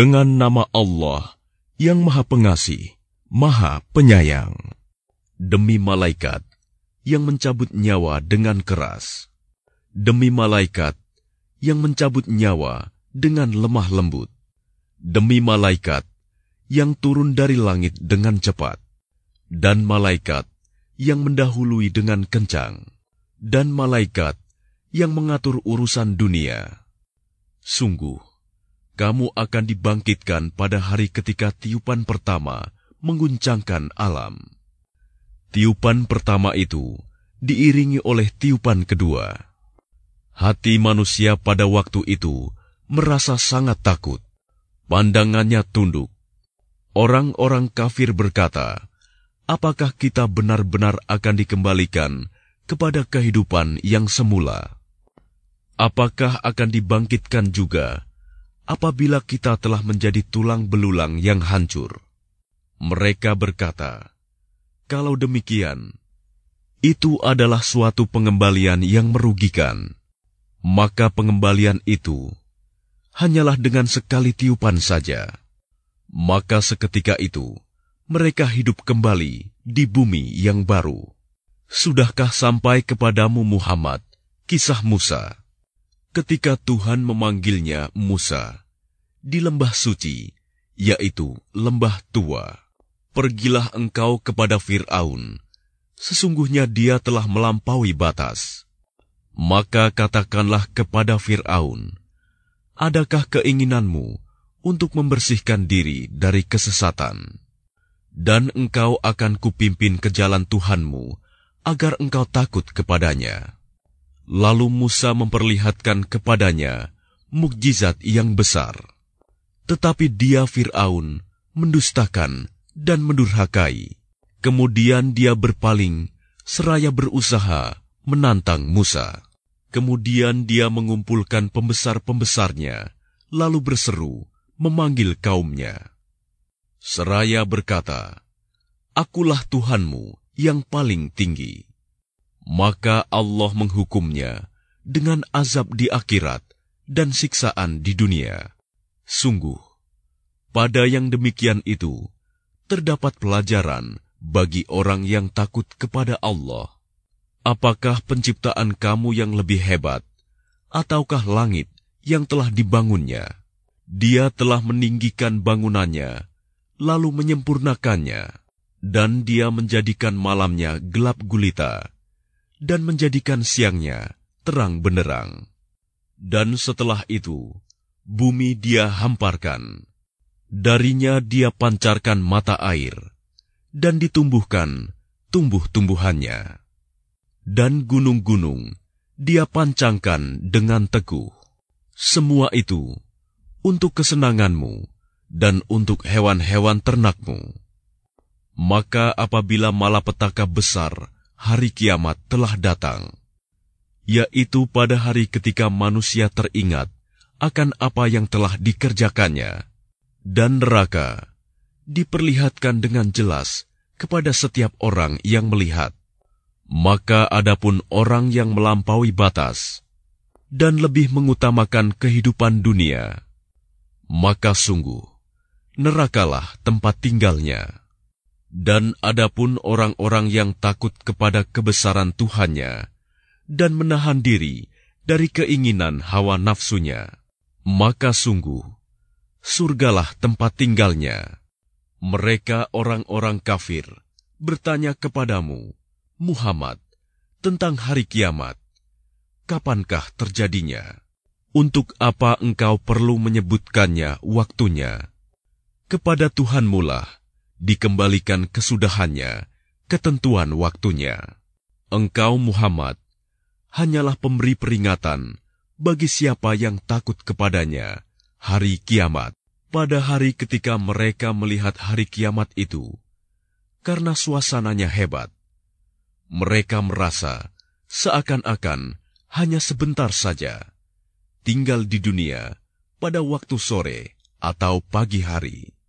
Dengan nama Allah yang Maha Pengasih, Maha Penyayang. Demi malaikat yang mencabut nyawa dengan keras. Demi malaikat yang mencabut nyawa dengan lemah lembut. Demi malaikat yang turun dari langit dengan cepat. Dan malaikat yang mendahului dengan kencang. Dan malaikat yang mengatur urusan dunia. Sungguh, kamu akan dibangkitkan pada hari ketika tiupan pertama mengguncangkan alam. Tiupan pertama itu diiringi oleh tiupan kedua. Hati manusia pada waktu itu merasa sangat takut. Pandangannya tunduk. Orang-orang kafir berkata, "Apakah kita benar-benar akan dikembalikan kepada kehidupan yang semula? Apakah akan dibangkitkan juga?" Apabila kita telah menjadi tulang belulang yang hancur. Mereka berkata, "Kalau demikian, itu adalah suatu pengembalian yang merugikan, maka pengembalian itu hanyalah dengan sekali tiupan saja." Maka seketika itu mereka hidup kembali di bumi yang baru. Sudahkah sampai kepadamu Muhammad kisah Musa? Ketika Tuhan memanggilnya Musa di lembah suci, yaitu lembah tua. Pergilah engkau kepada Fir'aun, sesungguhnya dia telah melampaui batas. Maka katakanlah kepada Fir'aun, adakah keinginanmu untuk membersihkan diri dari kesesatan? Dan engkau akan kupimpin ke jalan Tuhanmu, agar engkau takut kepadanya. Lalu Musa memperlihatkan kepadanya mukjizat yang besar. Tetapi dia Fir'aun mendustakan dan mendurhakai. Kemudian dia berpaling seraya berusaha menantang Musa. Kemudian dia mengumpulkan pembesar-pembesarnya, lalu berseru, memanggil kaumnya. Seraya berkata, Akulah Tuhanmu yang paling tinggi maka Allah menghukumnya dengan azab di akhirat dan siksaan di dunia. Sungguh, pada yang demikian itu terdapat pelajaran bagi orang yang takut kepada Allah. Apakah penciptaan kamu yang lebih hebat, ataukah langit yang telah dibangunnya? Dia telah meninggikan bangunannya, lalu menyempurnakannya, dan dia menjadikan malamnya gelap gulita dan menjadikan siangnya terang benderang. Dan setelah itu, bumi dia hamparkan. Darinya dia pancarkan mata air, dan ditumbuhkan tumbuh-tumbuhannya. Dan gunung-gunung dia pancangkan dengan teguh. Semua itu untuk kesenanganmu dan untuk hewan-hewan ternakmu. Maka apabila malapetaka besar hari kiamat telah datang, yaitu pada hari ketika manusia teringat akan apa yang telah dikerjakannya, dan neraka diperlihatkan dengan jelas kepada setiap orang yang melihat. Maka adapun orang yang melampaui batas dan lebih mengutamakan kehidupan dunia, maka sungguh nerakalah tempat tinggalnya. Dan adapun orang-orang yang takut kepada kebesaran Tuhannya dan menahan diri dari keinginan hawa nafsunya, maka sungguh surgalah tempat tinggalnya. Mereka orang-orang kafir bertanya kepadamu, Muhammad, tentang hari kiamat. Kapankah terjadinya? Untuk apa engkau perlu menyebutkannya waktunya? Kepada Tuhanmu lah dikembalikan kesudahannya, ketentuan waktunya. Engkau Muhammad hanyalah pemberi peringatan bagi siapa yang takut kepadanya hari kiamat. Pada hari ketika mereka melihat hari kiamat itu, karena suasananya hebat, mereka merasa seakan-akan hanya sebentar saja tinggal di dunia pada waktu sore atau pagi hari.